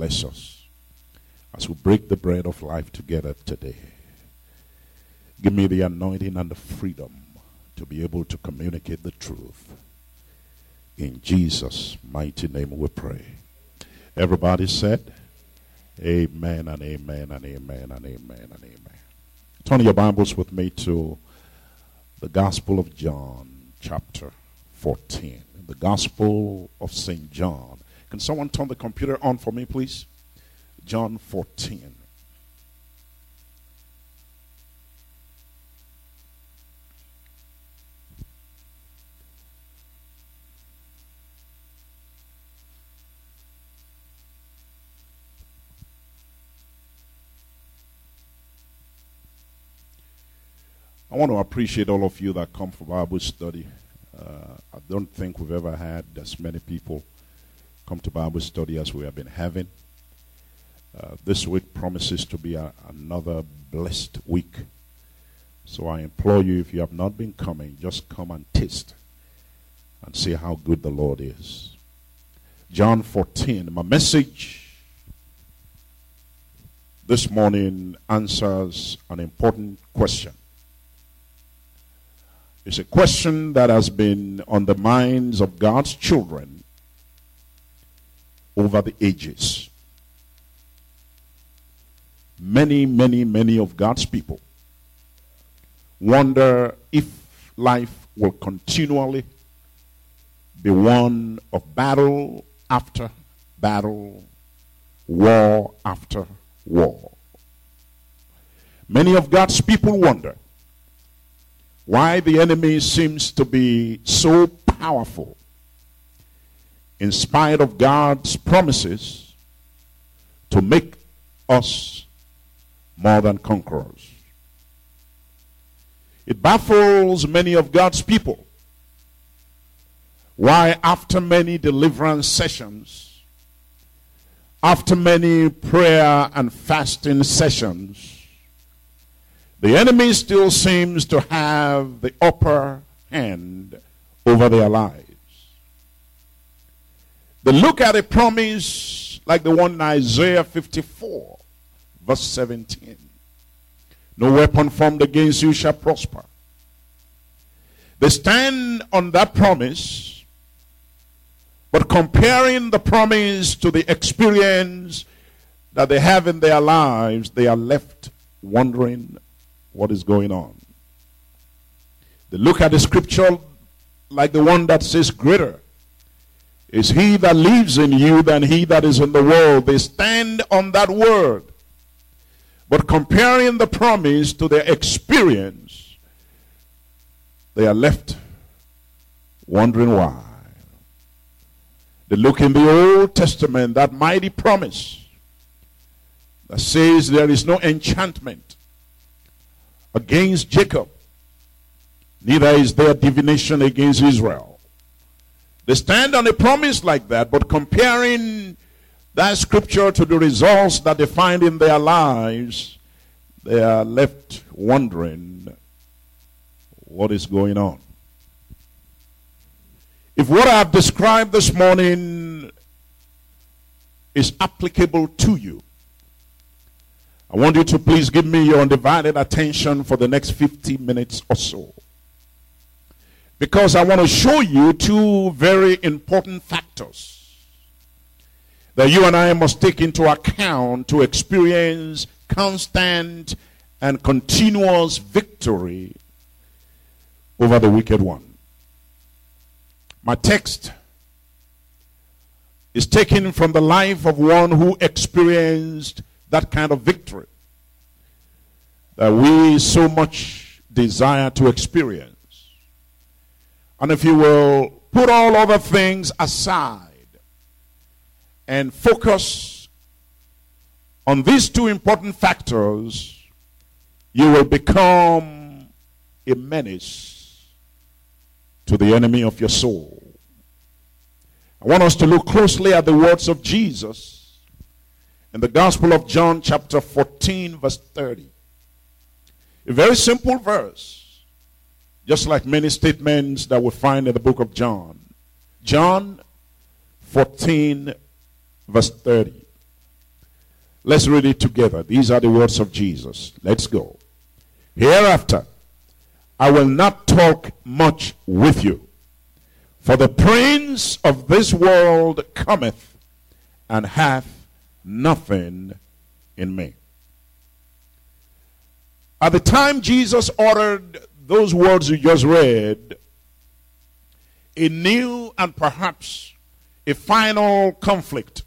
bless us as we break the bread of life together today. Give me the anointing and the freedom to be able to communicate the truth. In Jesus' mighty name we pray. Everybody said, Amen and amen and amen and amen and amen. Turn your Bibles with me to the Gospel of John, chapter 14. The Gospel of St. John. Can someone turn the computer on for me, please? John 14. I want to appreciate all of you that come for Bible study. Uh, I don't think we've ever had as many people come to Bible study as we have been having. Uh, this week promises to be a, another blessed week. So I implore you, if you have not been coming, just come and taste and see how good the Lord is. John 14, my message this morning answers an important question. It's a question that has been on the minds of God's children over the ages. Many, many, many of God's people wonder if life will continually be one of battle after battle, war after war. Many of God's people wonder why the enemy seems to be so powerful in spite of God's promises to make us more than conquerors. It baffles many of God's people why, after many deliverance sessions, after many prayer and fasting sessions, the enemy still seems to have the upper hand over their lives. They look at a promise like the one in Isaiah 54, verse 17. No weapon formed against you shall prosper. They stand on that promise, but comparing the promise to the experience that they have in their lives, they are left wondering what is going on. They look at the scripture like the one that says, Greater is he that lives in you than he that is in the world. They stand on that word. But comparing the promise to their experience, they are left wondering why. They look in the Old Testament, that mighty promise that says there is no enchantment against Jacob, neither is there divination against Israel. They stand on a promise like that, but comparing that scripture to the results that they find in their lives, they are left wondering what is going on. If what I have described this morning is applicable to you, I want you to please give me your undivided attention for the next 50 minutes or so. Because I want to show you two very important factors that you and I must take into account to experience constant and continuous victory over the wicked one. My text is taken from the life of one who experienced that kind of victory that we so much desire to experience. And if you will put all other things aside and focus on these two important factors, you will become a menace to the enemy of your soul. I want us to look closely at the words of Jesus in the Gospel of John, chapter 14, verse 30. A very simple verse, just like many statements that we find in the book of John. John 14, verse 30. Let's read it together. These are the words of Jesus. Let's go. Hereafter, I will not talk much with you, for the prince of this world cometh and hath nothing in me. At the time Jesus uttered those words you just read, a new and perhaps a final conflict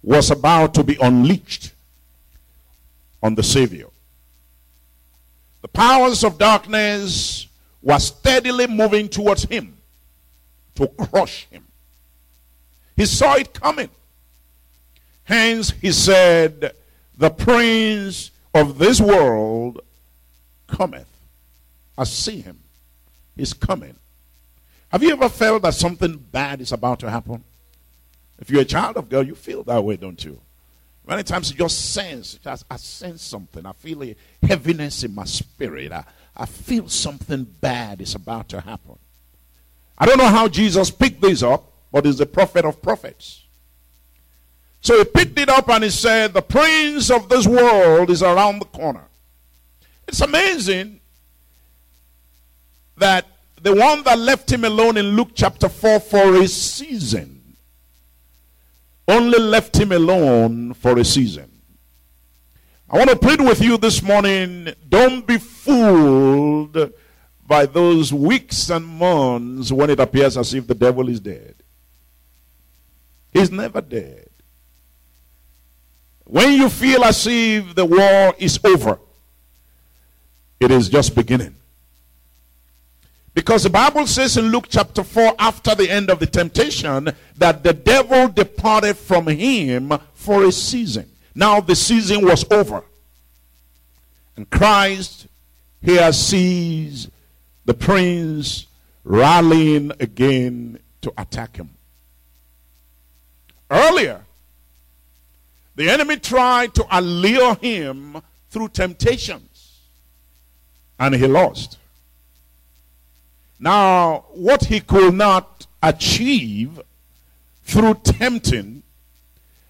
was about to be unleashed on the Savior. The powers of darkness were steadily moving towards him to crush him. He saw it coming. Hence, he said, The prince of this world cometh. I see him. He's coming. Have you ever felt that something bad is about to happen? If you're a child of God, you feel that way, don't you? Many times you just sense, I sense something. I feel a heaviness in my spirit. I, I feel something bad is about to happen. I don't know how Jesus picked this up, but he's the prophet of prophets. So he picked it up and he said, The prince of this world is around the corner. It's amazing that the one that left him alone in Luke chapter 4 for a season only left him alone for a season. I want to plead with you this morning don't be fooled by those weeks and months when it appears as if the devil is dead. He's never dead. When you feel as if the war is over, it is just beginning. Because the Bible says in Luke chapter 4, after the end of the temptation, that the devil departed from him for a season. Now the season was over. And Christ here sees the prince rallying again to attack him. Earlier, the enemy tried to allure him through temptations, and he lost. Now, what he could not achieve through tempting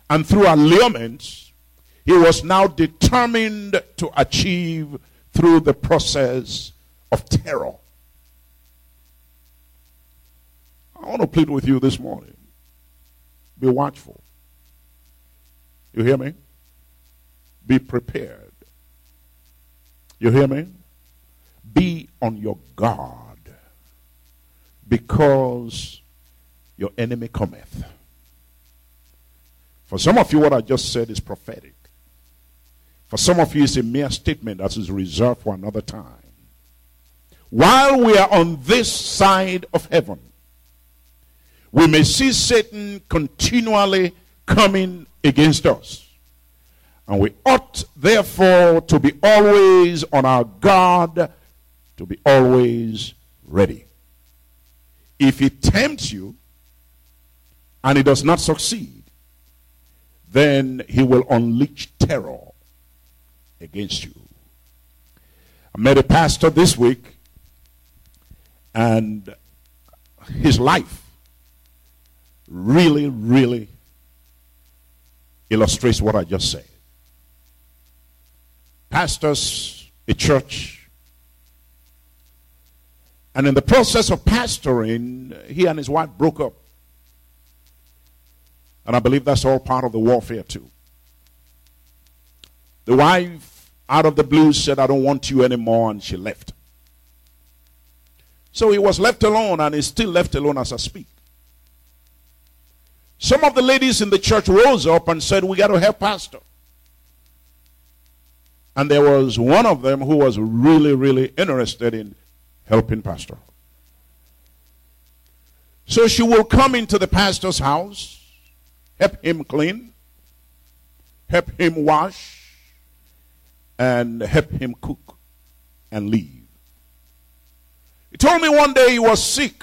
and through allurements, he was now determined to achieve through the process of terror. I want to plead with you this morning. Be watchful. You hear me? Be prepared. You hear me? Be on your guard because your enemy cometh. For some of you, what I just said is prophetic. For some of you, it's a mere statement that is reserved for another time. While we are on this side of heaven, we may see Satan continually coming against us. And we ought, therefore, to be always on our guard, to be always ready. If he tempts you and he does not succeed, then he will unleash terror against you. I met a pastor this week, and his life really, really illustrates what I just said. Pastors a church and in the process of pastoring, he and his wife broke up. And I believe that's all part of the warfare, too. The wife, out of the blue, said, I don't want you anymore, and she left. So he was left alone, and he's still left alone as I speak. Some of the ladies in the church rose up and said, We got to help Pastor. And there was one of them who was really, really interested in helping pastor. So she will come into the pastor's house, help him clean, help him wash, and help him cook and leave. He told me one day he was sick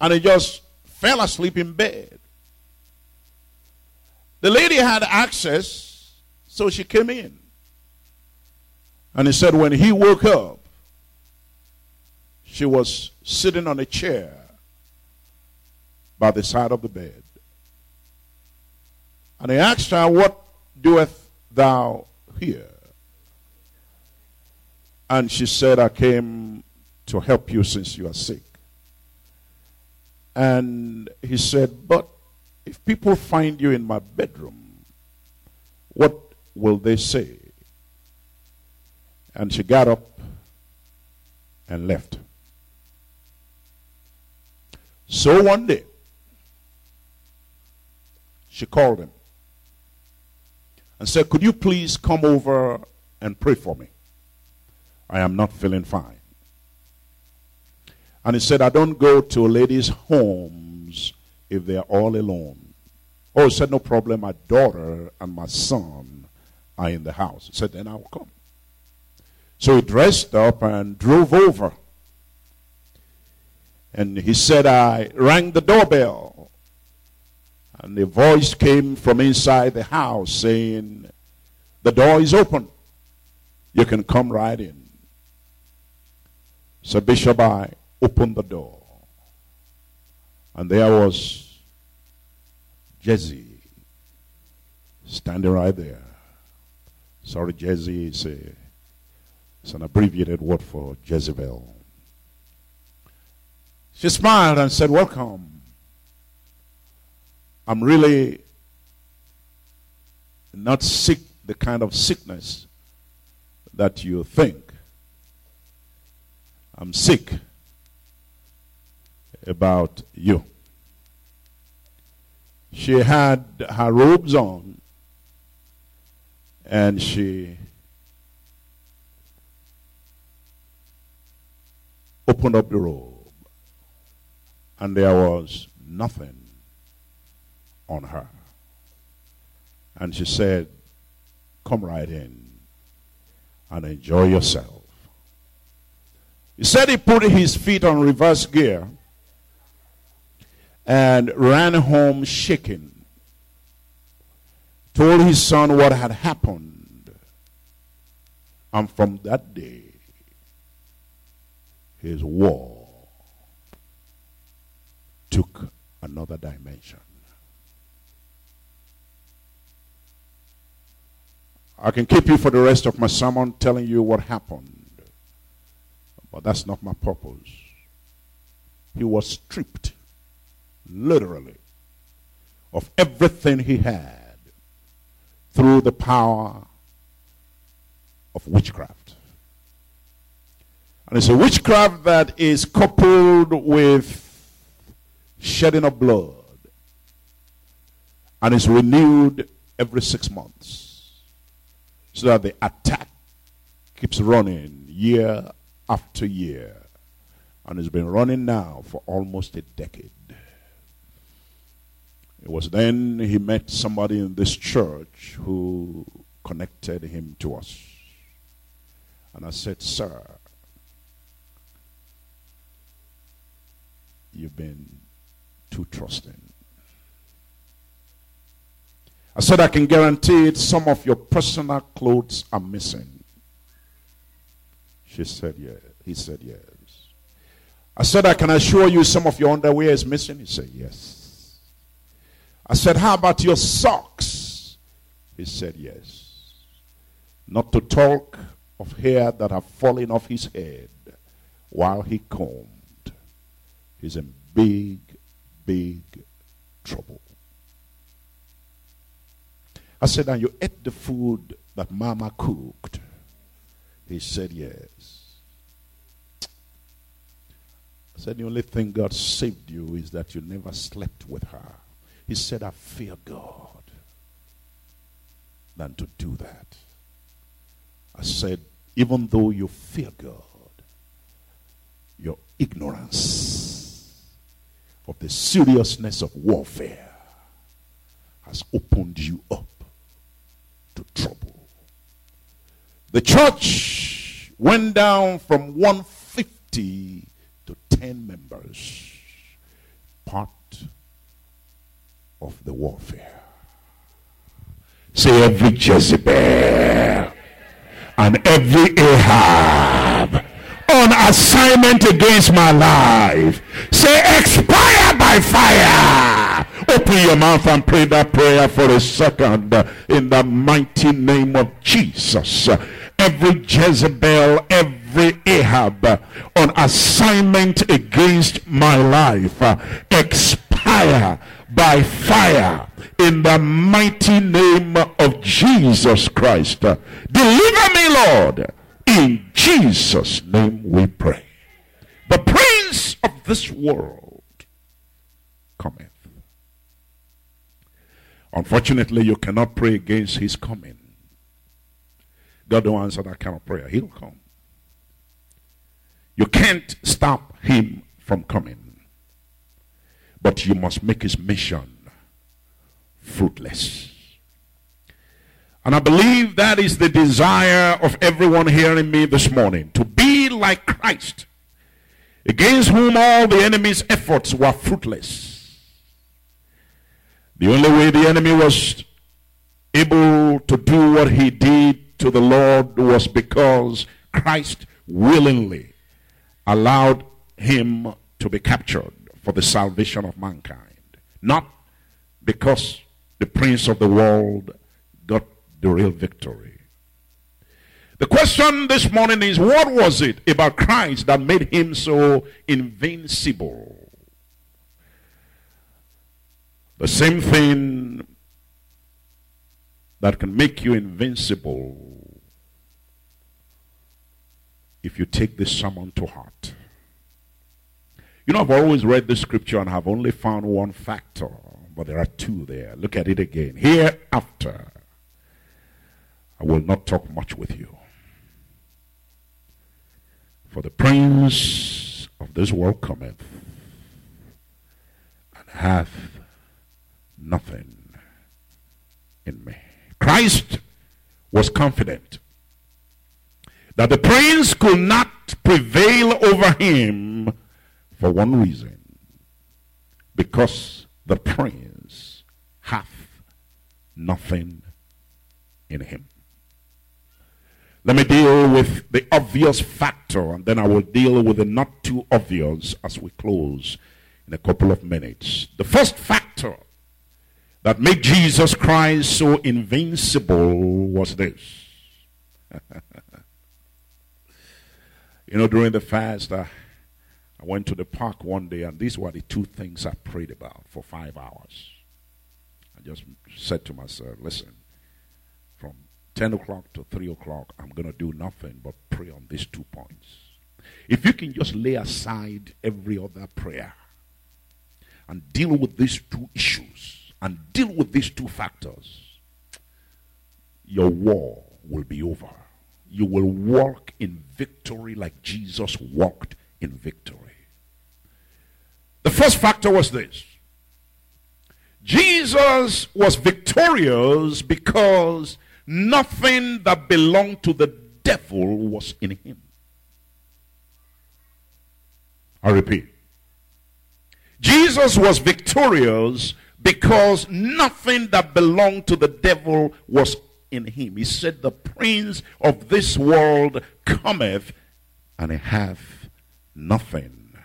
and he just fell asleep in bed. The lady had access, so she came in. And he said when he woke up, she was sitting on a chair by the side of the bed. And he asked her, What doeth thou here? And she said, I came to help you since you are sick. And he said, But if people find you in my bedroom, what will they say? And she got up and left. So one day, she called him and said, Could you please come over and pray for me? I am not feeling fine. And he said, I don't go to ladies' homes if they are all alone. Oh, he said, No problem. My daughter and my son are in the house. He said, Then I will come. So he dressed up and drove over. And he said, I rang the doorbell. And a voice came from inside the house saying, The door is open. You can come right in. So Bishop I opened the door. And there was Jesse standing right there. Sorry, Jesse is a it's an abbreviated word for Jezebel. She smiled and said, Welcome. I'm really not sick, the kind of sickness that you think. I'm sick about you. She had her robes on and she opened up the robe, and there was nothing on her. And she said, Come right in and enjoy yourself. He said he put his feet on reverse gear and ran home shaking. Told his son what had happened. And from that day, his war took another dimension. I can keep you for the rest of my sermon telling you what happened, but that's not my purpose. He was stripped, literally, of everything he had through the power of witchcraft. And it's a witchcraft that is coupled with shedding of blood. And is renewed every six months. So that the attack keeps running year after year. And it's been running now for almost a decade. It was then he met somebody in this church who connected him to us. And I said, Sir, You've been too trusting. I said, I can guarantee it, some of your personal clothes are missing. She said, yes. He said, yes. I said, I can assure you some of your underwear is missing. He said, yes. I said, how about your socks? He said, yes. Not to talk of hair that have fallen off his head while he combed he's in big, big trouble. I said, and you ate the food that mama cooked? He said, yes. I said, the only thing God saved you is that you never slept with her. He said, I fear God than to do that. I said, even though you fear God, your ignorance of the seriousness of warfare has opened you up to trouble. The church went down from 150 to 10 members. Part of the warfare. Say every Jezebel and every Ahab on assignment against my life. Say expire by fire. Open your mouth and pray that prayer for a second in the mighty name of Jesus. Every Jezebel, every Ahab on assignment against my life expire by fire in the mighty name of Jesus Christ. Deliver me, Lord. In Jesus' name we pray. The prince of this world cometh. Unfortunately, you cannot pray against his coming. God don't answer that kind of prayer. He'll come. You can't stop him from coming. But you must make his mission fruitless. And I believe that is the desire of everyone hearing me this morning to be like Christ, against whom all the enemy's efforts were fruitless. The only way the enemy was able to do what he did to the Lord was because Christ willingly allowed him to be captured for the salvation of mankind. Not because the prince of the world got the real victory. The question this morning is what was it about Christ that made him so invincible? The same thing that can make you invincible if you take this sermon to heart. You know, I've always read the scripture and have only found one factor but there are two there. Look at it again. Hereafter, I will not talk much with you. For the prince of this world cometh and hath nothing in me. Christ was confident that the prince could not prevail over him for one reason because the prince hath nothing in him. Let me deal with the obvious factor and then I will deal with the not too obvious as we close in a couple of minutes. The first factor that made Jesus Christ so invincible was this. you know, during the fast, uh, I went to the park one day and these were the two things I prayed about for five hours. I just said to myself, listen, from 10 o'clock to 3 o'clock, I'm going to do nothing but pray on these two points. If you can just lay aside every other prayer and deal with these two issues and deal with these two factors, your war will be over. You will walk in victory like Jesus walked in victory. The first factor was this Jesus was victorious because nothing that belonged to the devil was in him. I repeat. Jesus was victorious because nothing that belonged to the devil was in him. He said, The prince of this world cometh, and he hath nothing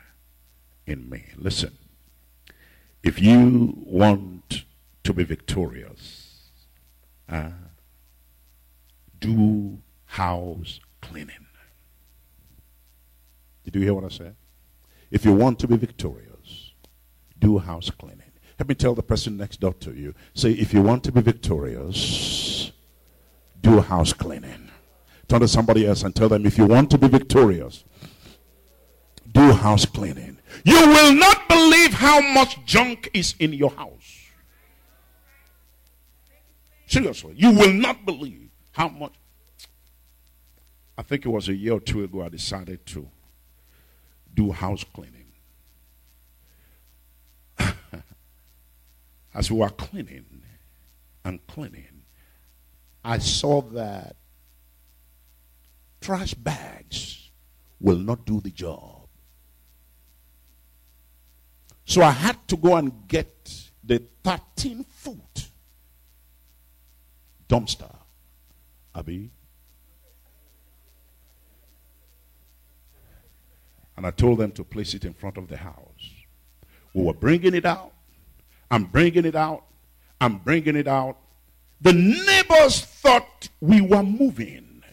in me. Listen. If you want to be victorious, uh, do house cleaning. Did you hear what I said? If you want to be victorious, do house cleaning. Let me tell the person next door to you. Say, if you want to be victorious, do house cleaning. Turn to somebody else and tell them, if you want to be victorious, do house cleaning. You will not believe how much junk is in your house. Seriously, you will not believe how much. I think it was a year or two ago I decided to do house cleaning. As we were cleaning and cleaning, I saw that trash bags will not do the job. So I had to go and get the 13 foot dumpster. Abby. And I told them to place it in front of the house. We were bringing it out. I'm bringing it out. I'm bringing it out. The neighbors thought we were moving.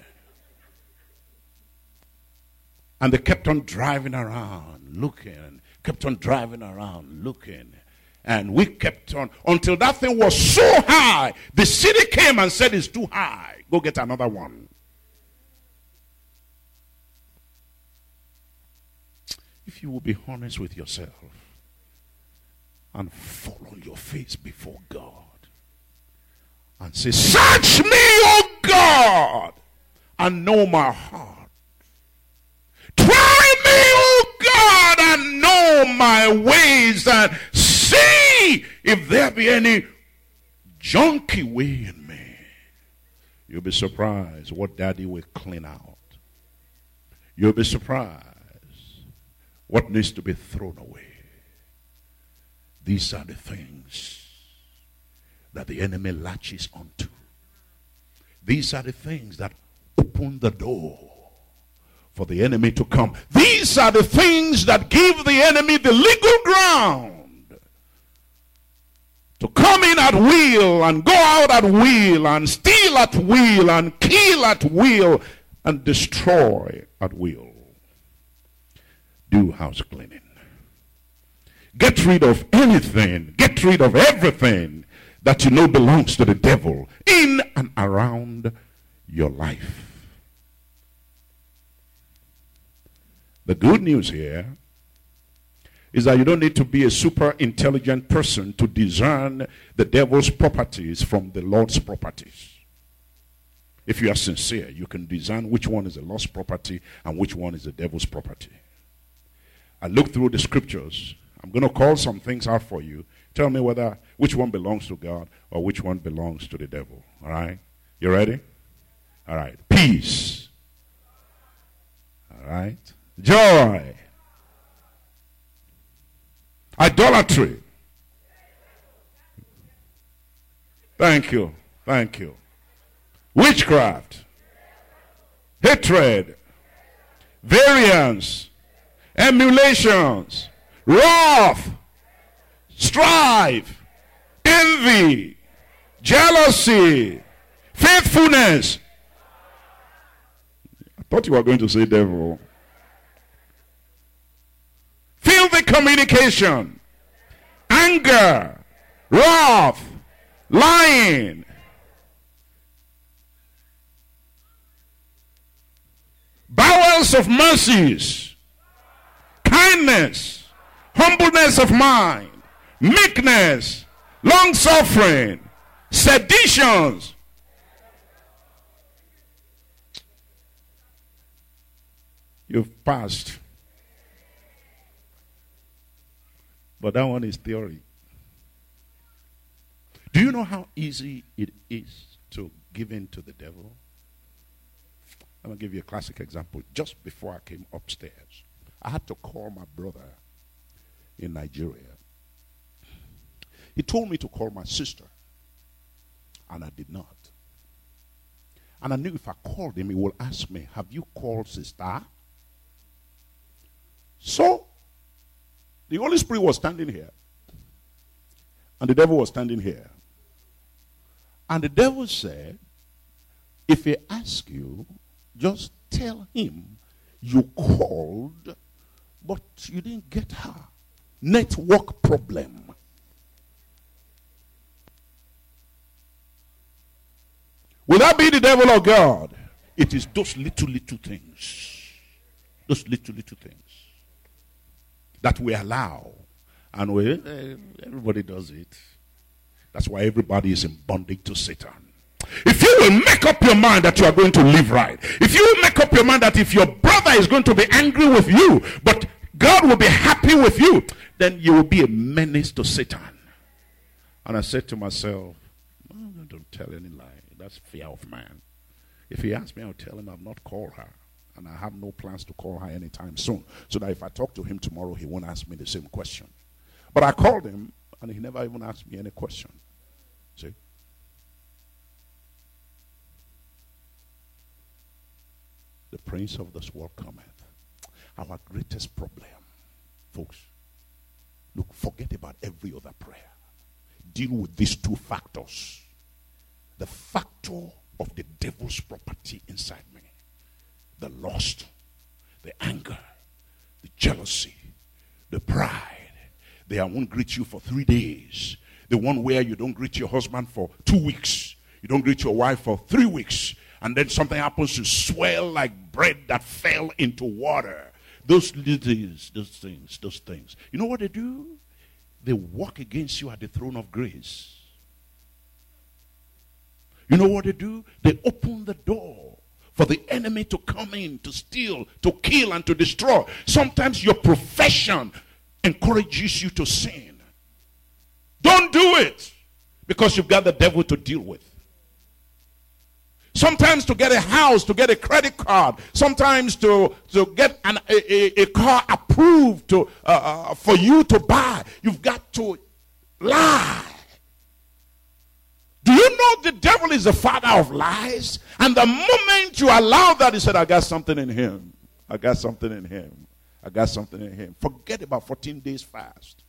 And they kept on driving around, looking, kept on driving around, looking. And we kept on until that thing was so high. The city came and said it's too high. Go get another one. If you will be honest with yourself and fall on your face before God and say, Search me, O God, and know my heart. Try me, O God, and know my ways, and see if there be any junky way in me. You'll be surprised what daddy will clean out. You'll be surprised what needs to be thrown away. These are the things that the enemy latches onto. These are the things that open the door for the enemy to come. These are the things that give the enemy the legal ground to come in at will and go out at will and steal at will and kill at will and destroy at will. Do house cleaning. Get rid of anything, get rid of everything that you know belongs to the devil in and around your life. The good news here is that you don't need to be a super intelligent person to discern the devil's properties from the Lord's properties. If you are sincere, you can discern which one is the Lord's property and which one is the devil's property. I look through the scriptures. I'm going to call some things out for you. Tell me whether which one belongs to God or which one belongs to the devil. All right? You ready? All right. Peace. All right. Joy. Idolatry. Thank you. Thank you. Witchcraft. Hatred. Variance. Emulations. Wrath. Strife. Envy. Jealousy. Faithfulness. I thought you were going to say devil filthy communication, anger, wrath, lying, bowels of mercies, kindness, humbleness of mind, meekness, long suffering, seditions. You've passed But that one is theory. Do you know how easy it is to give in to the devil? I'm going to give you a classic example. Just before I came upstairs, I had to call my brother in Nigeria. He told me to call my sister, and I did not. And I knew if I called him, he would ask me, Have you called sister? So the Holy Spirit was standing here. And the devil was standing here. And the devil said, If he asks you, just tell him you called, but you didn't get her. Network problem. Will that be the devil or God? It is those little, little things. Those little, little things that we allow. And we, eh, everybody does it. That's why everybody is in bondage to Satan. If you will make up your mind that you are going to live right, if you make up your mind that if your brother is going to be angry with you, but God will be happy with you, then you will be a menace to Satan. And I said to myself, don't tell any lie. That's fear of man. If he asks me, I'll tell him I've not called her. And I have no plans to call her anytime soon. So that if I talk to him tomorrow, he won't ask me the same question. But I called him, and he never even asked me any question. See? The prince of this world cometh. Our greatest problem, folks, look, forget about every other prayer. deal with these two factors the factor of the devil's property inside me, the lust, the anger, the jealousy, the pride. They won't greet you for three days. The one where you don't greet your husband for two weeks. You don't greet your wife for three weeks. And then something happens to swell like bread that fell into water. Those things, those things, those things. You know what they do? They walk against you at the throne of grace. You know what they do? They open the door for the enemy to come in to steal, to kill, and to destroy. Sometimes your profession encourages you to sin. Don't do it because you've got the devil to deal with. Sometimes to get a house, to get a credit card, sometimes to, to get an, a, a, car approved to, uh, uh, for you to buy, you've got to lie. Do you know the devil is the father of lies? And the moment you allow that, he said, I got something in him. I got something in him. I got something in him. Forget about 14 days fast.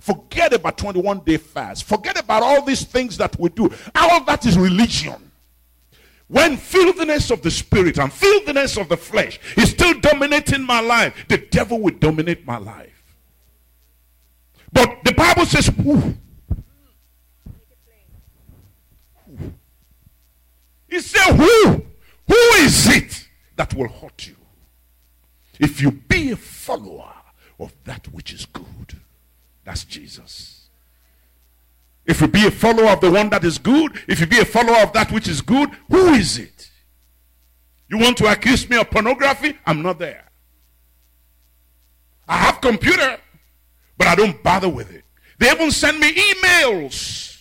Forget about 21 day fast. Forget about all these things that we do. All that is religion. When filthiness of the spirit and filthiness of the flesh is still dominating my life, the devil will dominate my life. But the Bible says, Who? He said, Who? Who is it that will hurt you? If you be a follower of that which is good, that's Jesus. If you be a follower of the one that is good, if you be a follower of that which is good, who is it? You want to accuse me of pornography? I'm not there. I have computer, but I don't bother with it. They even send me emails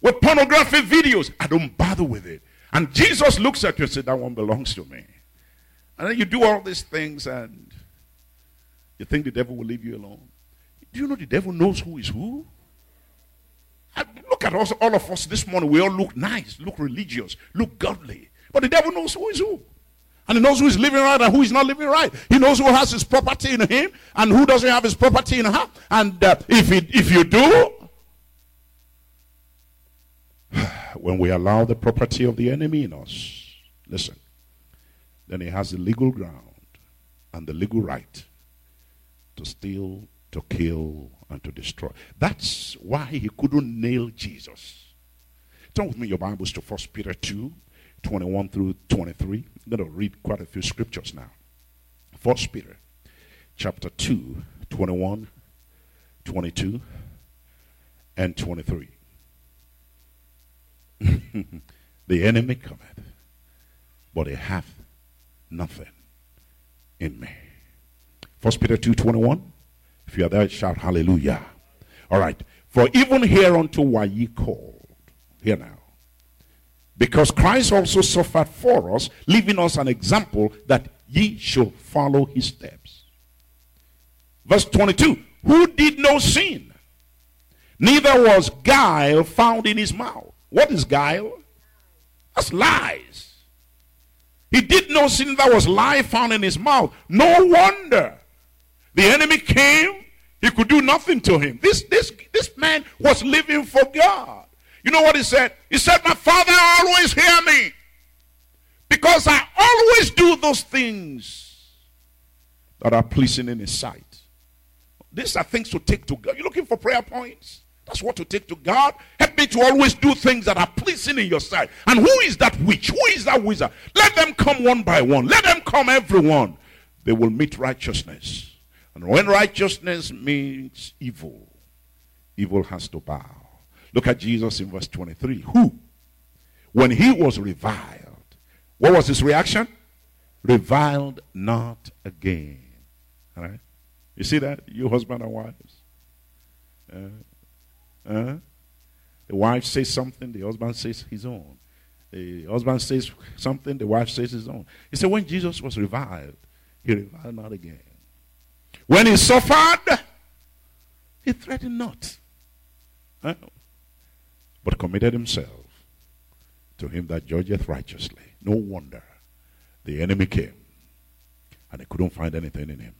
with pornography videos. I don't bother with it. And Jesus looks at you and says, That one belongs to me. And then you do all these things and you think the devil will leave you alone. Do you know the devil knows who is who? Look at us, all of us this morning. We all look nice, look religious, look godly. But the devil knows who is who. And he knows who is living right and who is not living right. He knows who has his property in him and who doesn't have his property in her. And uh, if, it, if you do, when we allow the property of the enemy in us, listen, then he has the legal ground and the legal right to steal, to kill, and to destroy. That's why he couldn't nail Jesus. Turn with me your Bibles to 1 Peter 2 21 through 23. I'm going to read quite a few scriptures now. 1 Peter chapter 2 21, 22, and 23. the enemy cometh, but he hath nothing in me. First Peter 2 21. If you are there, shout hallelujah. All right. For even hereunto were ye called. Here now. Because Christ also suffered for us, leaving us an example that ye should follow his steps. Verse 22 Who did no sin, neither was guile found in his mouth. What is guile? That's lies. He did no sin that was lie found in his mouth. No wonder the enemy came, he could do nothing to him. This, this, this man was living for God. You know what he said? He said, My father always hear me because I always do those things that are pleasing in his sight. These are things to take to God. You're looking for prayer points? That's what to take to God. Help me to always do things that are pleasing in your sight. And who is that witch? Who is that wizard? Let them come one by one. Let them come everyone. They will meet righteousness. And when righteousness means evil, evil has to bow. Look at Jesus in verse 23. Who, when he was reviled, what was his reaction? Reviled not again. All right? You see that? You husband and wives. Uh, uh, the wife says something, the husband says his own. The husband says something, the wife says his own. He said, when Jesus was reviled, he reviled not again. When he suffered, he threatened not, but committed himself to him that judgeth righteously. No wonder the enemy came and he couldn't find anything in him.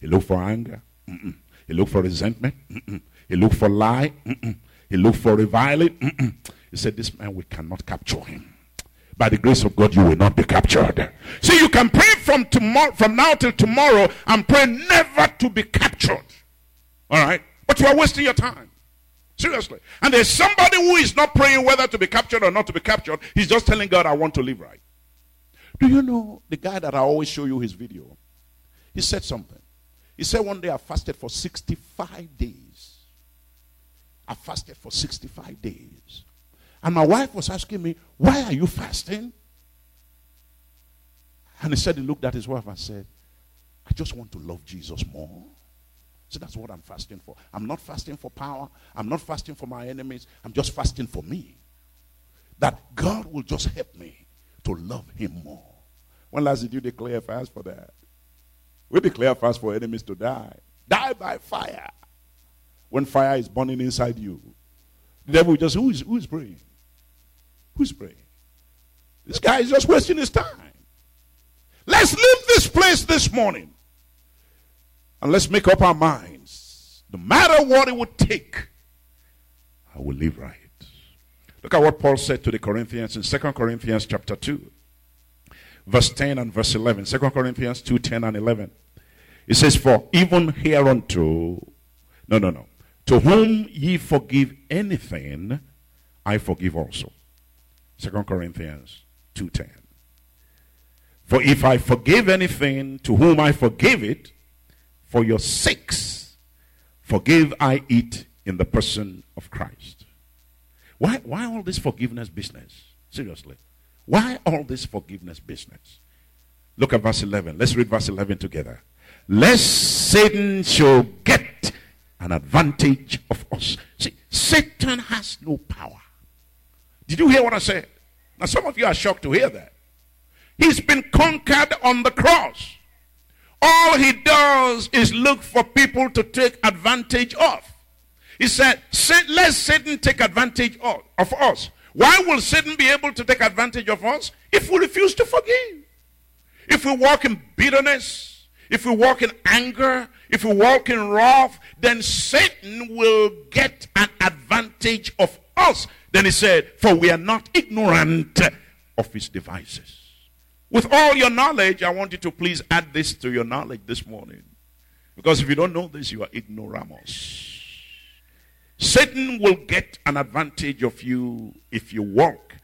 He looked for anger. Mm-mm. He looked for resentment. Mm-mm. He looked for lie. Mm-mm. He looked for reviling. He said, This man, we cannot capture him. By the grace of God, you will not be captured. See, you can pray from tomorrow, from now till tomorrow, and pray never to be captured. All right? But you are wasting your time. Seriously. And there's somebody who is not praying whether to be captured or not to be captured. He's just telling God, I want to live right. Do you know the guy that I always show you his video? He said something. He said one day I fasted for 65 days. I fasted for 65 days. And my wife was asking me, Why are you fasting? And he said, He looked at his wife and said, I just want to love Jesus more. So that's what I'm fasting for. I'm not fasting for power. I'm not fasting for my enemies. I'm just fasting for me. That God will just help me to love Him more. When last did you declare fast for that? We declare fast for enemies to die. Die by fire. When fire is burning inside you, the devil just, who is, who is praying? Who's praying? This guy is just wasting his time. Let's leave this place this morning and let's make up our minds. No matter what it would take, I will live right. Look at what Paul said to the Corinthians in 2 Corinthians chapter 2, verse 10 and verse 11. 2 Corinthians 2 10 and 11. It says, For even hereunto, no, no, no, to whom ye forgive anything, I forgive also. 2 Corinthians 2:10. For if I forgive anything to whom I forgive it, for your sakes, forgive I it in the person of Christ. Why, why all this forgiveness business? Seriously. Why all this forgiveness business? Look at verse 11. Let's read verse 11 together. Lest Satan shall get an advantage of us. See, Satan has no power. Did you hear what I said? Now, some of you are shocked to hear that. He's been conquered on the cross. All he does is look for people to take advantage of. He said, Let Satan take advantage of, of us. Why will Satan be able to take advantage of us? If we refuse to forgive. If we walk in bitterness, if we walk in anger, if we walk in wrath, then Satan will get an advantage of us. Then he said, For we are not ignorant of his devices. With all your knowledge, I want you to please add this to your knowledge this morning. Because if you don't know this, you are ignoramus. Satan will get an advantage of you if you walk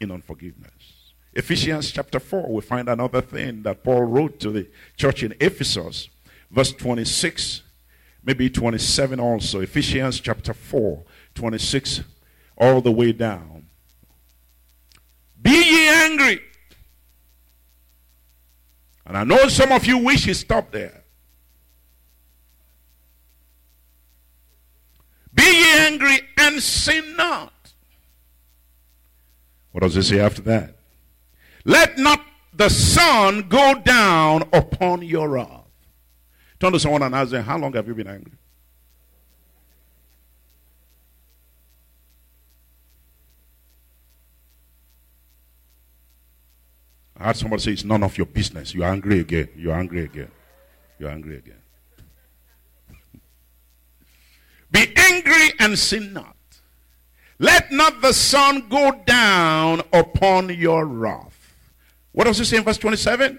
in unforgiveness. Ephesians chapter 4, we find another thing that Paul wrote to the church in Ephesus, verse 26, maybe 27 also. Ephesians chapter 4, 26, all the way down. Be ye angry and I know some of you wish he stopped there. Be ye angry and sin not. What does it say after that? Let not the sun go down upon your wrath. Turn to someone and ask them, How long have you been angry? I had somebody say, It's none of your business. You're angry again. You're angry again. You're angry again. Be angry and sin not. Let not the sun go down upon your wrath. What does it say in verse 27?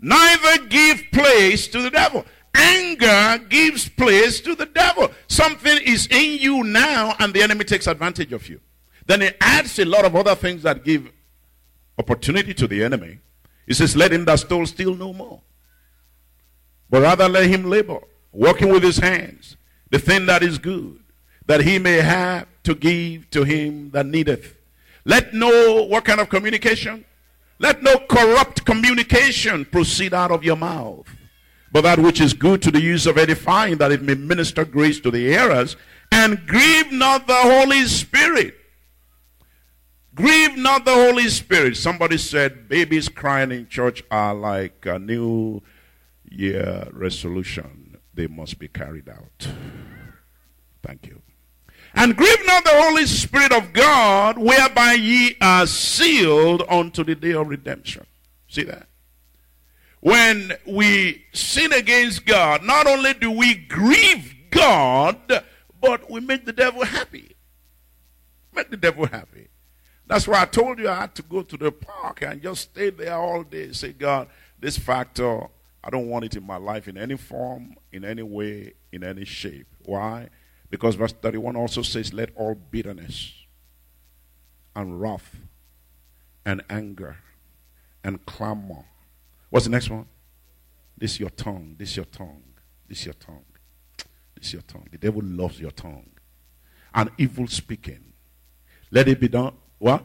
Neither give place to the devil. Anger gives place to the devil. Something is in you now, and the enemy takes advantage of you. Then it adds a lot of other things that give opportunity to the enemy. He says, Let him that stole steal no more. But rather let him labor, working with his hands, the thing that is good, that he may have to give to him that needeth. Let no, what kind of communication? Let no corrupt communication proceed out of your mouth, but that which is good to the use of edifying, that it may minister grace to the hearers, and grieve not the Holy Spirit Grieve not the Holy Spirit. Somebody said babies crying in church are like a new year resolution. They must be carried out. Thank you. And grieve not the Holy Spirit of God, whereby ye are sealed unto the day of redemption. See that? When we sin against God, not only do we grieve God, but we make the devil happy. Make the devil happy. That's why I told you I had to go to the park and just stay there all day. Say, God, this factor, I don't want it in my life in any form, in any way, in any shape. Why? Because verse 31 also says, Let all bitterness and wrath and anger and clamor. What's the next one? This is your tongue. This is your tongue. This is your tongue. This is your tongue. The devil loves your tongue. And evil speaking. Let it be done. What?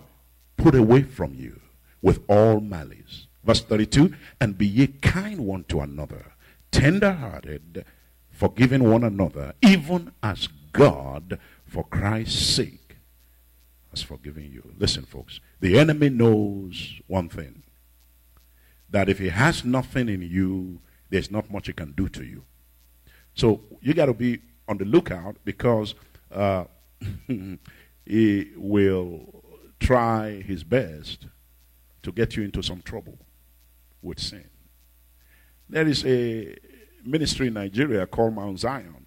Put away from you with all malice. Verse 32 And be ye kind one to another, tender hearted, forgiving one another, even as God, for Christ's sake, has forgiven you. Listen, folks. The enemy knows one thing that if he has nothing in you, there's not much he can do to you. So you got to be on the lookout because uh, he will try his best to get you into some trouble with sin. There is a ministry in Nigeria called Mount Zion,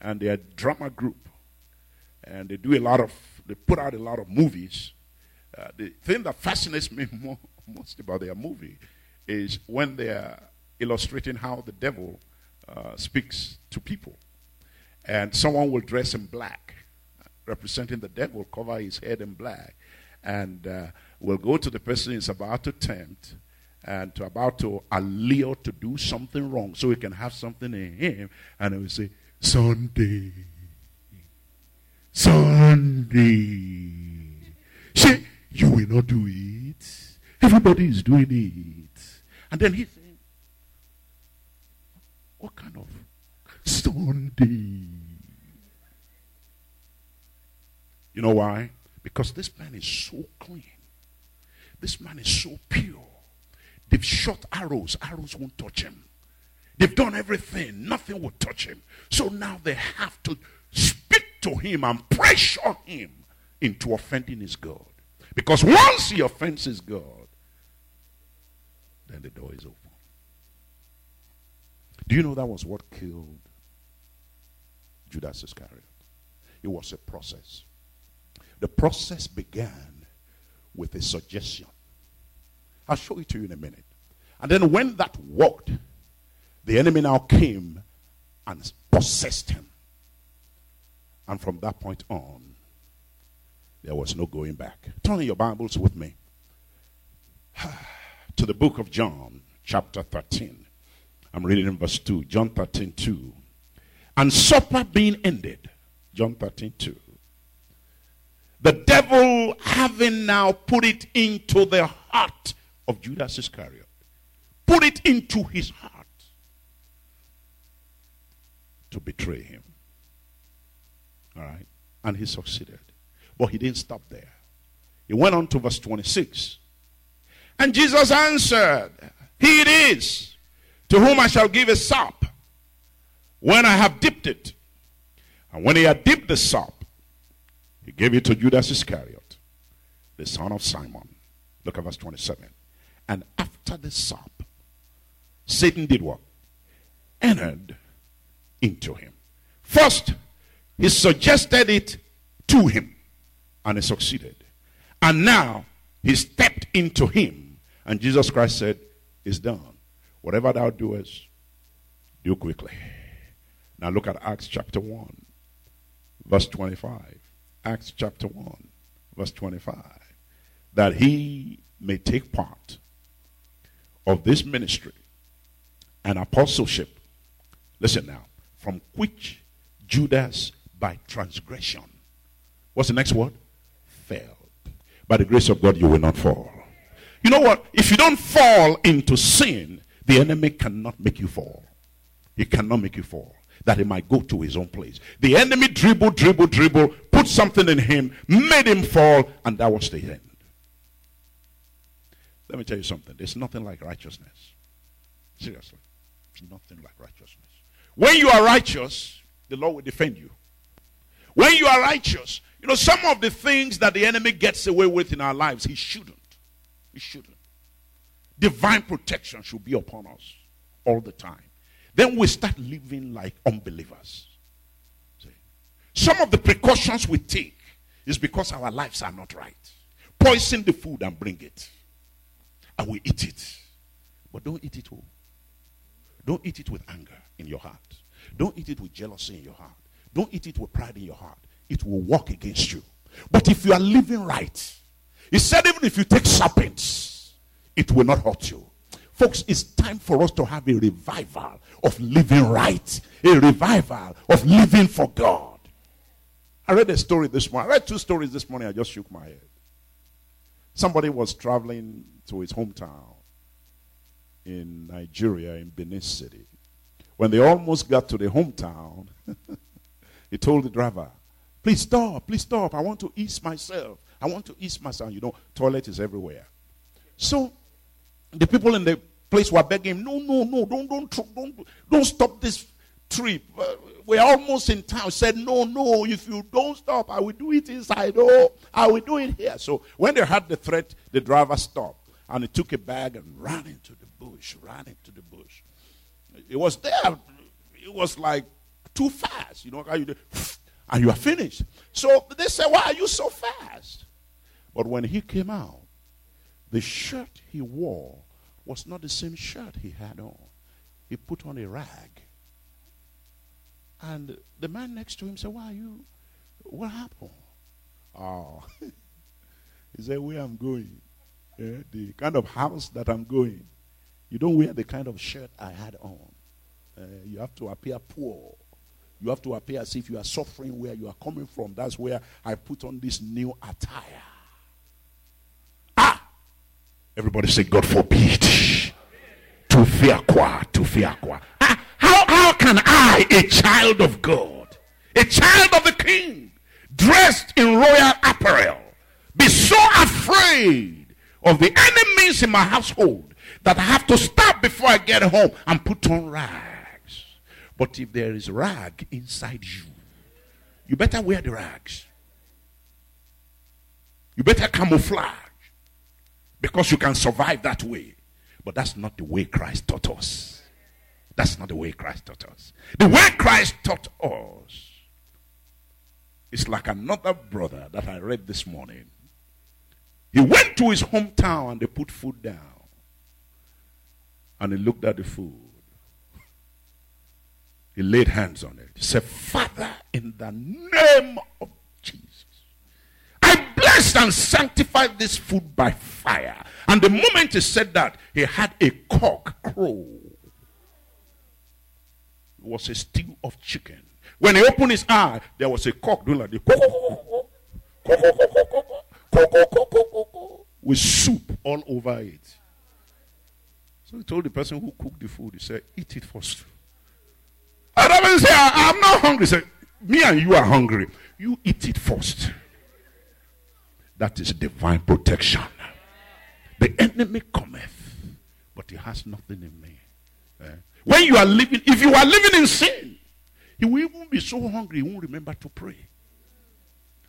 and they're a drama group, and they do a lot of, they put out a lot of movies. Uh, the thing that fascinates me more, most about their movie is when they're illustrating how the devil uh, speaks to people. And someone will dress in black, representing the devil, cover his head in black, and uh, will go to the person he's about to tempt and to about to allure to do something wrong so he can have something in him. And he will say, Sunday. Sunday. Say, you will not do it. Everybody is doing it. And then he what kind of Sunday? You know why? Because this man is so clean. This man is so pure. They've shot arrows. Arrows won't touch him. They've done everything. Nothing will touch him. So now they have to speak to him and pressure him into offending his God. Because once he offends his God, then the door is open. Do you know that was what killed Judas Iscariot? It was a process. The process began with a suggestion. I'll show it to you in a minute. And then when that worked, the enemy now came and possessed him. And from that point on, there was no going back. Turn your Bibles with me to the book of John, chapter 13. I'm reading in verse 2, John 13, 2. And supper being ended, John 13, 2. The devil having now put it into the heart of Judas Iscariot, put it into his heart to betray him. All right? And he succeeded. But he didn't stop there. He went on to verse 26. And Jesus answered, He it is to whom I shall give a sop when I have dipped it. And when he had dipped the sop, he gave it to Judas Iscariot, the son of Simon. Look at verse 27. And after the sop, Satan did what? Entered into him. First, he suggested it to him, and he succeeded. And now, he stepped into him, and Jesus Christ said, It's done. Whatever thou doest, do quickly. Now look at Acts chapter 1, verse 25. Acts chapter 1, verse 25. That he may take part of this ministry and apostleship. Listen now. From which Judas by transgression. What's the next word? Fell. By the grace of God, you will not fall. You know what? If you don't fall into sin, the enemy cannot make you fall. He cannot make you fall. That he might go to his own place. The enemy dribble, dribble, dribble, put something in him, made him fall, and that was the end. Let me tell you something. There's nothing like righteousness. Seriously. There's nothing like righteousness. When you are righteous, the Lord will defend you. When you are righteous, you know, some of the things that the enemy gets away with in our lives, he shouldn't. He shouldn't divine protection should be upon us all the time. Then we start living like unbelievers. Some of the precautions we take is because our lives are not right. Poison the food and bring it. And we eat it. But don't eat it all. Don't eat it with anger in your heart. Don't eat it with jealousy in your heart. Don't eat it with pride in your heart. It will work against you. But if you are living right, he said, even if you take serpents, it will not hurt you. Folks, it's time for us to have a revival of living right, a revival of living for God. I read a story this morning. I read two stories this morning. I just shook my head. Somebody was traveling to his hometown in Nigeria, in Benin City. When they almost got to the hometown, he told the driver, Please stop, please stop. I want to ease myself. I want to ease myself. You know, toilet is everywhere. So the people in the place were begging, no, no, no, don't, don't, don't, don't stop this trip. Uh, We're almost in town. Said, no, no, if you don't stop, I will do it inside. Oh, I will do it here. So when they heard the threat, the driver stopped and he took a bag and ran into the bush, ran into the bush. It was there. It was like too fast. You know how you do, and you are finished. So they said, why are you so fast? But when he came out, the shirt he wore was not the same shirt he had on. He put on a rag. And the man next to him said, Why are you? What happened? Oh, he said, Where I'm going, yeah, the kind of house that I'm going, you don't wear the kind of shirt I had on. Uh, you have to appear poor. You have to appear as if you are suffering where you are coming from. That's where I put on this new attire. Ah! Everybody say, God forbid. Tufiakwa, to fear qua. Can I, a child of God, a child of the king, dressed in royal apparel, be so afraid of the enemies in my household that I have to stop before I get home and put on rags? But if there is rag inside you, you better wear the rags. You better camouflage because you can survive that way. But that's not the way Christ taught us. That's not the way Christ taught us. The way Christ taught us is like another brother that I read this morning. He went to his hometown and they put food down. And he looked at the food. He laid hands on it. He said, Father, in the name of Jesus, I blessed and sanctified this food by fire. And the moment he said that, he had a cock crow. Was a stew of chicken. When he opened his eye, there was a cock doing like this. With soup all over it. So he told the person who cooked the food, he said, Eat it first. And I said, I'm not hungry. He said, Me and you are hungry. You eat it first. That is divine protection. The enemy cometh, but he has nothing in me. Eh? When you are living, if you are living in sin, he will even be so hungry, he won't remember to pray.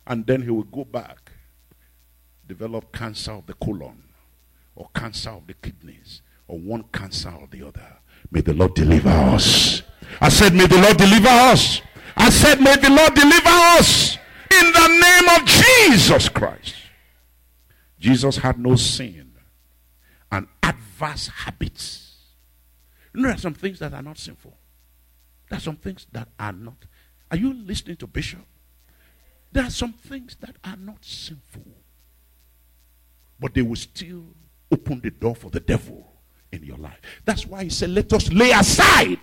And then he will go back, develop cancer of the colon, or cancer of the kidneys, or one cancer or the other. May the Lord deliver us. I said, May the Lord deliver us. I said, May the Lord deliver us in the name of Jesus Christ. Jesus had no sin and adverse habits. You know, there are some things that are not sinful. There are some things that are not. Are you listening to Bishop? There are some things that are not sinful. But they will still open the door for the devil in your life. That's why he said, let us lay aside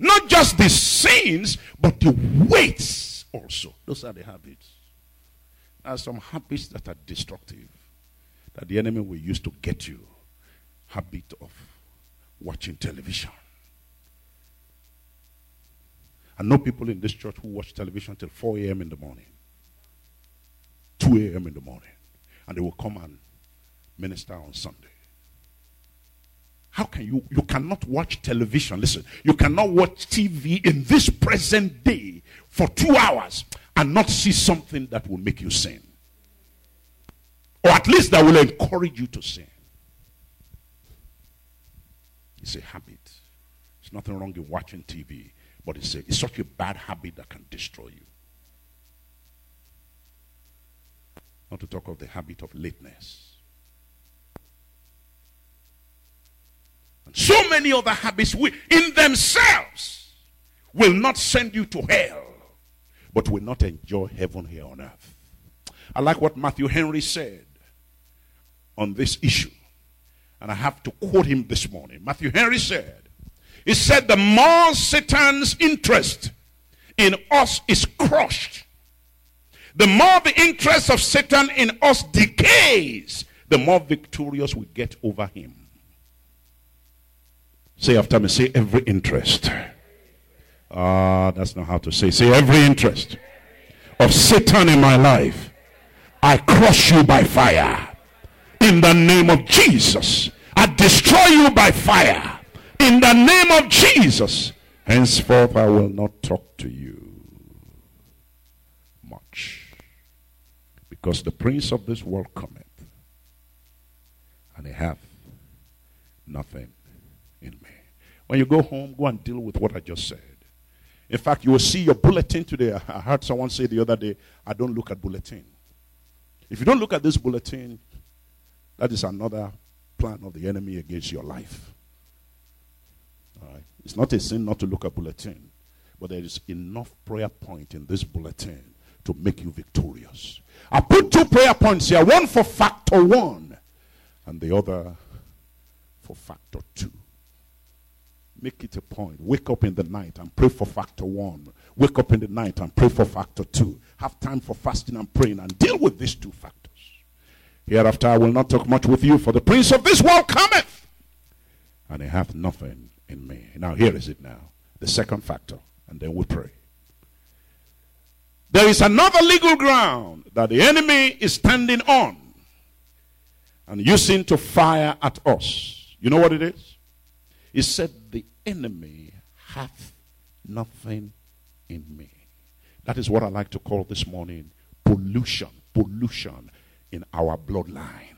not just the sins, but the weights also. Those are the habits. There are some habits that are destructive that the enemy will use to get you. Habit of watching television. I know people in this church who watch television till 4 a.m. in the morning, 2 a.m. in the morning, and they will come and minister on Sunday. How can you? You cannot watch television. Listen, you cannot watch TV in this present day for two hours and not see something that will make you sin. Or at least that will encourage you to sin. It's a habit. There's nothing wrong in watching TV. But it's, a, it's such a bad habit that can destroy you. Not to talk of the habit of lateness. And so many other habits in themselves will not send you to hell, but will not enjoy heaven here on earth. I like what Matthew Henry said on this issue. And I have to quote him this morning. Matthew Henry said, He said, The more Satan's interest in us is crushed, the more the interest of Satan in us decays, the more victorious we get over him. Say after me, say every interest. Ah, that's not how to say. Say every interest of Satan in my life. I crush you by fire. In the name of Jesus. I destroy you by fire. In the name of Jesus. Henceforth I will not talk to you much. Because the prince of this world cometh. And he hath nothing in me. When you go home, go and deal with what I just said. In fact, you will see your bulletin today. I heard someone say the other day, I don't look at bulletin. If you don't look at this bulletin, that is another plan of the enemy against your life. All right? It's not a sin not to look at bulletin, but there is enough prayer point in this bulletin to make you victorious. I put two prayer points here, one for factor one and the other for factor two. Make it a point. Wake up in the night and pray for factor one. Wake up in the night and pray for factor two. Have time for fasting and praying and deal with these two factors. Hereafter I will not talk much with you, for the prince of this world cometh, and he hath nothing in me. Now here is it now. The second factor, and then we pray. There is another legal ground that the enemy is standing on and using to fire at us. You know what it is? He said, The enemy hath nothing in me. That is what I like to call this morning pollution. Pollution in our bloodline.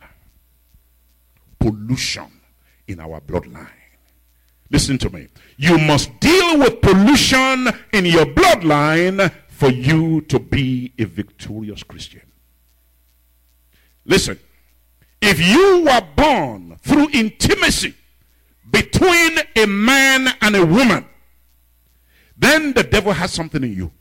Pollution in our bloodline. Listen to me. You must deal with pollution in your bloodline for you to be a victorious Christian. Listen. If you were born through intimacy between a man and a woman, then the devil has something in you.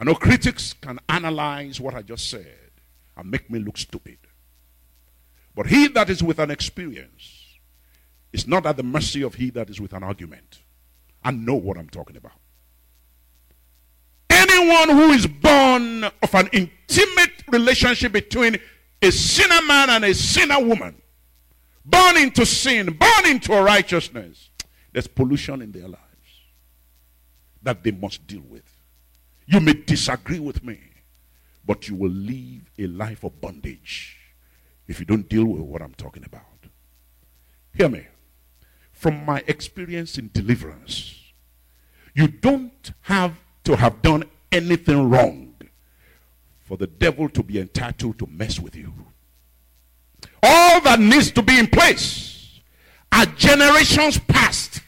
I know critics can analyze what I just said and make me look stupid. But he that is with an experience is not at the mercy of he that is with an argument. I know what I'm talking about. Anyone who is born of an intimate relationship between a sinner man and a sinner woman, born into sin, born into righteousness, there's pollution in their lives that they must deal with. You may disagree with me, but you will live a life of bondage if you don't deal with what I'm talking about. Hear me. From my experience in deliverance, you don't have to have done anything wrong for the devil to be entitled to mess with you. All that needs to be in place are generations past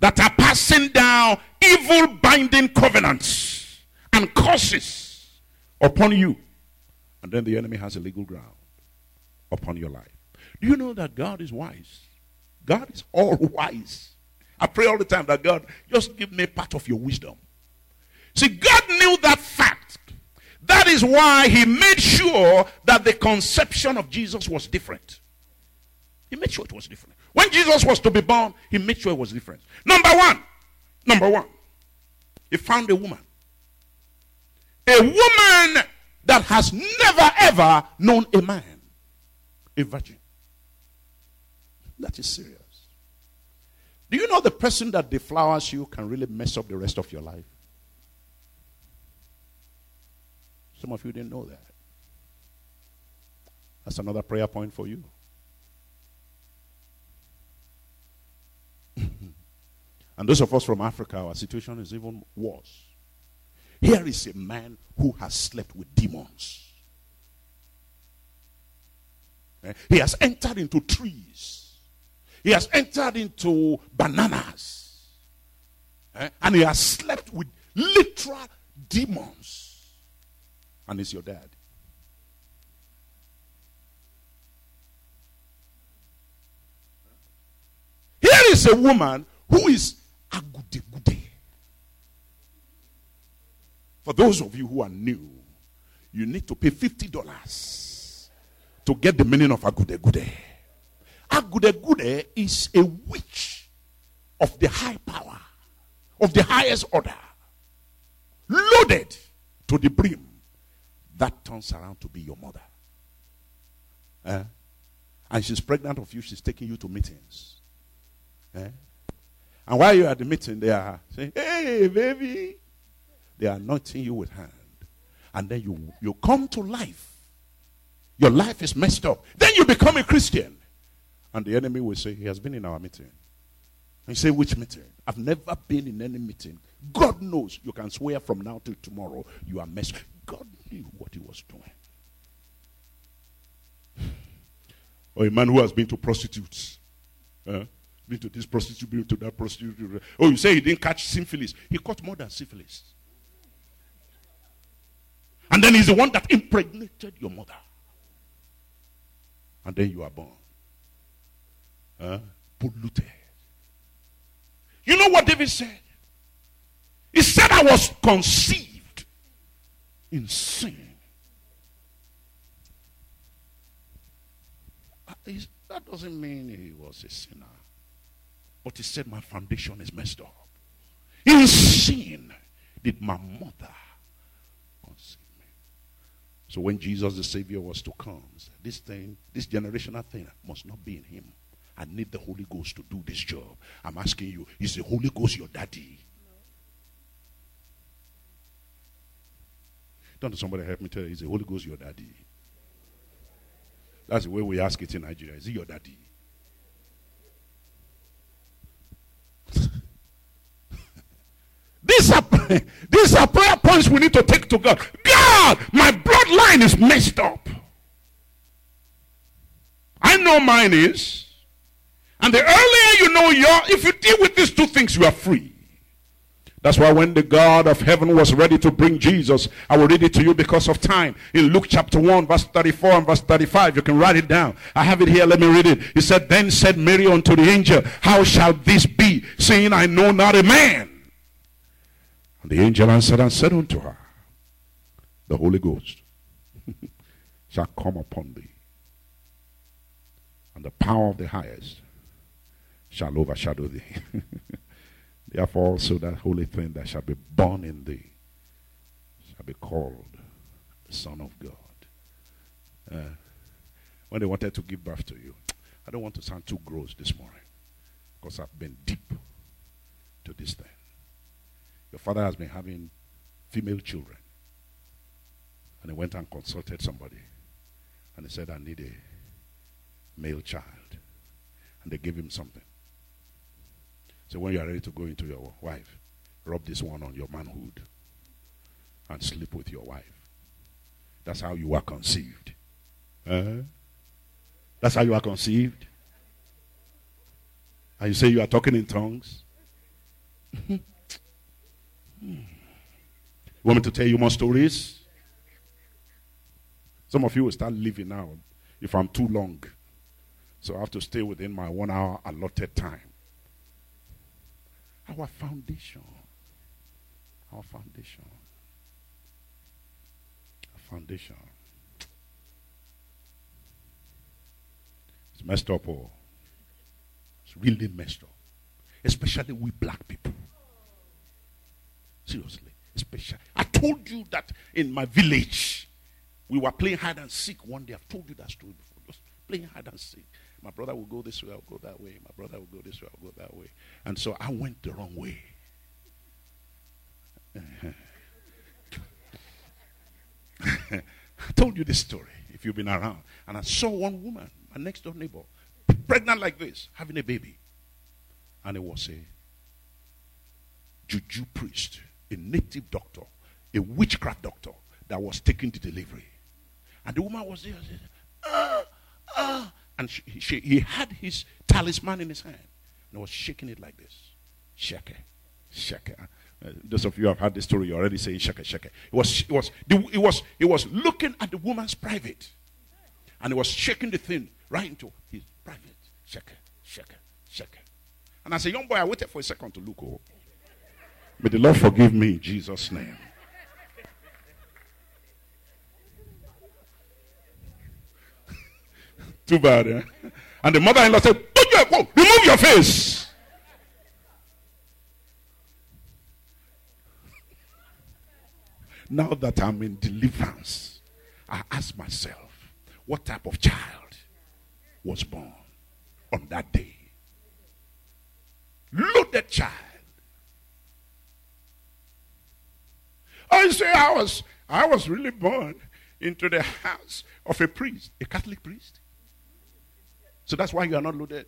that are passing down evil binding covenants and curses upon you. And then the enemy has a legal ground upon your life. Do you know that God is wise? God is all wise. I pray all the time that God, just give me part of your wisdom. See, God knew that fact. That is why he made sure that the conception of Jesus was different. He made sure it was different. When Jesus was to be born, he made sure it was different. Number one, number one, he found a woman. A woman that has never ever known a man. A virgin. That is serious. Do you know the person that deflowers you can really mess up the rest of your life? Some of you didn't know that. That's another prayer point for you. And those of us from Africa, our situation is even worse. Here is a man who has slept with demons. Eh, he has entered into trees. He has entered into bananas. Eh? And he has slept with literal demons. And he's your dad. Here is a woman who is a goody goody. For those of you who are new, you need to pay $50 to get the meaning of agude gude. Agude gude is a witch of the high power, of the highest order, loaded to the brim. That turns around to be your mother. Eh? And she's pregnant of you, she's taking you to meetings. Eh? And while you're at the meeting, they are saying, Hey, baby. They are anointing you with hand. And then you, you come to life. Your life is messed up. Then you become a Christian. And the enemy will say, He has been in our meeting. And you say, Which meeting? I've never been in any meeting. God knows you can swear from now till tomorrow you are messed. God knew what he was doing. Or oh, a man who has been to prostitutes. Been to this prostitute, been to that prostitute. Oh, you say he didn't catch syphilis. He caught more than syphilis. And then he's the one that impregnated your mother. And then you are born. Polluted. You know what David said? He said, I was conceived in sin. Uh, that doesn't mean he was a sinner. But he said, My foundation is messed up. In sin did my mother conceive me. So when Jesus the Savior was to come, said, this thing, this generational thing must not be in him. I need the Holy Ghost to do this job. I'm asking you, is the Holy Ghost your daddy? Don't somebody help me tell you, is the Holy Ghost your daddy? That's the way we ask it in Nigeria. Is he your daddy? These are, these are prayer points we need to take to God. God, my bloodline is messed up. I know mine is. And the earlier you know your, if you deal with these two things, you are free. That's why when the God of heaven was ready to bring Jesus, I will read it to you because of time. In Luke chapter 1, verse 34 and verse 35, you can write it down. I have it here. Let me read it. He said, Then said Mary unto the angel, How shall this be, saying, I know not a man? The angel answered and said unto her, The Holy Ghost shall come upon thee, and the power of the highest shall overshadow thee. Therefore also that holy thing that shall be born in thee shall be called the Son of God. Uh, when they wanted to give birth to you, I don't want to sound too gross this morning because I've been deep to this thing. Your father has been having female children. And he went and consulted somebody. And he said, I need a male child. And they gave him something. So when you are ready to go into your wife, rub this one on your manhood and sleep with your wife. That's how you are conceived. Uh, that's how you are conceived. And you say you are talking in tongues. You want me to tell you more stories? Some of you will start leaving now if I'm too long. So I have to stay within my one hour allotted time. Our foundation. Our foundation. Our foundation. It's messed up. Oh. It's really messed up. Especially we black people. Seriously. Especially. I told you that in my village, we were playing hide and seek one day. I've told you that story before. Just playing hide and seek. My brother will go this way, I'll go that way. My brother will go this way, I'll go that way. And so I went the wrong way. I told you this story if you've been around. And I saw one woman, my next door neighbor, pregnant like this, having a baby. And it was a juju priest a native doctor, a witchcraft doctor that was taking the delivery. And the woman was there, said, ah, ah, and she, she, he had his talisman in his hand. And was shaking it like this. Shake. Shake. Uh, those of you who have heard this story, you already saying shake shake it. Was, it was, it was, it was looking at the woman's private. And he was shaking the thing right into his private. Shake shake shake. And as a young boy, I waited for a second to look. Oh. May the Lord forgive me in Jesus' name. Too bad, eh? And the mother in law said, "Don't you Remove your face. now that I'm in deliverance, I ask myself, what type of child was born on that day? Loaded child. I say I was I was really born into the house of a priest, a Catholic priest. So that's why you are not loaded.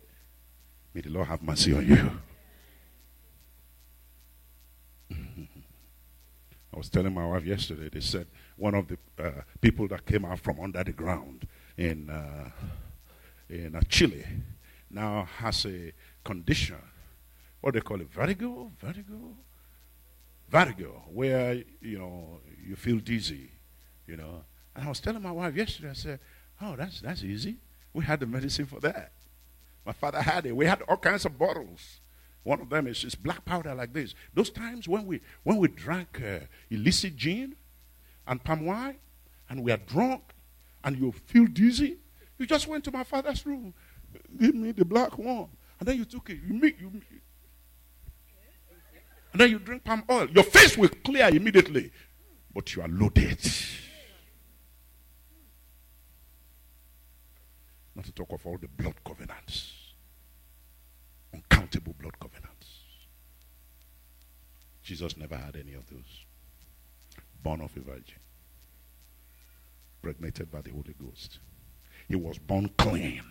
May the Lord have mercy on you. I was telling my wife yesterday, they said one of the uh, people that came out from under the ground in, uh, in uh, Chile now has a condition, what do they call it, vertigo, vertigo, vertigo, where, you know, you feel dizzy, you know. And I was telling my wife yesterday, I said, oh, that's, that's easy. We had the medicine for that. My father had it. We had all kinds of bottles. One of them is, is black powder like this. Those times when we when we drank uh, illicit gin and palm wine, and we are drunk, and you feel dizzy, you just went to my father's room, give me the black one, and then you took it. You make you, and then you drink palm oil. Your face will clear immediately, but you are loaded. Not to talk of all the blood covenants. Uncountable blood covenants. Jesus never had any of those. Born of a virgin. Pregnated by the Holy Ghost. He was born clean.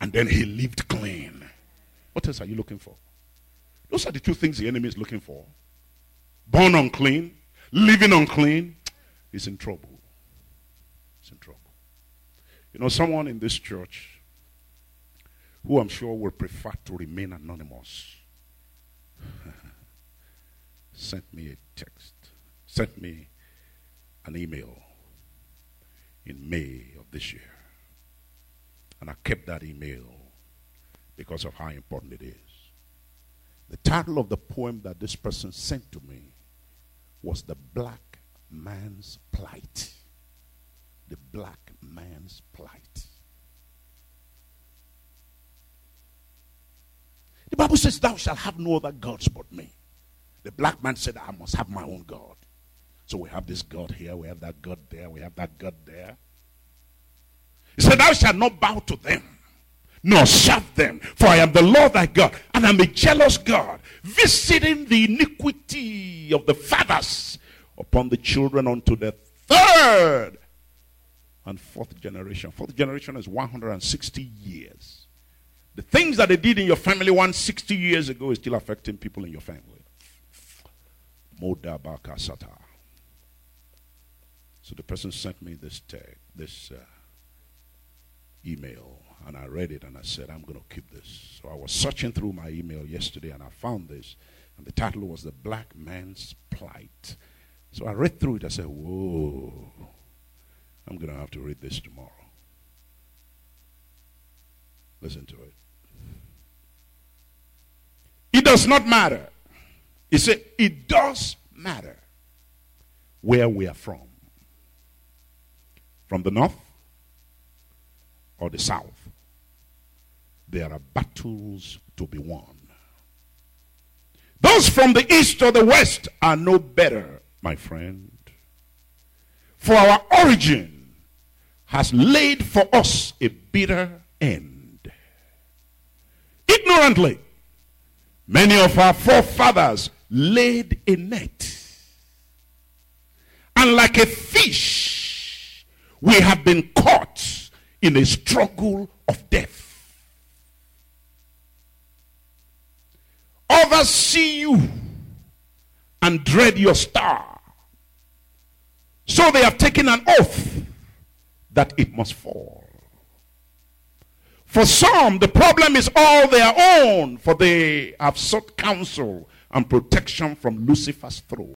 And then he lived clean. What else are you looking for? Those are the two things the enemy is looking for. Born unclean, living unclean, is in trouble. He's in trouble. You know, someone in this church who I'm sure will prefer to remain anonymous sent me a text, sent me an email in May of this year. And I kept that email because of how important it is. The title of the poem that this person sent to me was The Black Man's Plight. The Black man's plight. The Bible says, Thou shalt have no other gods but me. The black man said, I must have my own God. So we have this God here, we have that God there, we have that God there. He said, Thou shalt not bow to them, nor serve them, for I am the Lord thy God, and I'm a jealous God, visiting the iniquity of the fathers upon the children unto the third and fourth generation. Fourth generation is 160 years. The things that they did in your family 160 years ago is still affecting people in your family. Modabakasata. So the person sent me this tag, this uh, email, and I read it and I said, I'm going to keep this. So I was searching through my email yesterday and I found this. And the title was The Black Man's Plight. So I read through it. I said, Whoa. I'm going to have to read this tomorrow. Listen to it. It does not matter. He said, It does matter where we are from. From the north or the south. There are battles to be won. Those from the east or the west are no better, my friend. For our origin has laid for us a bitter end. Ignorantly, many of our forefathers laid a net. And like a fish, we have been caught in a struggle of death. Others see you and dread your star. So they have taken an oath that it must fall. For some, the problem is all their own, for they have sought counsel and protection from Lucifer's throne.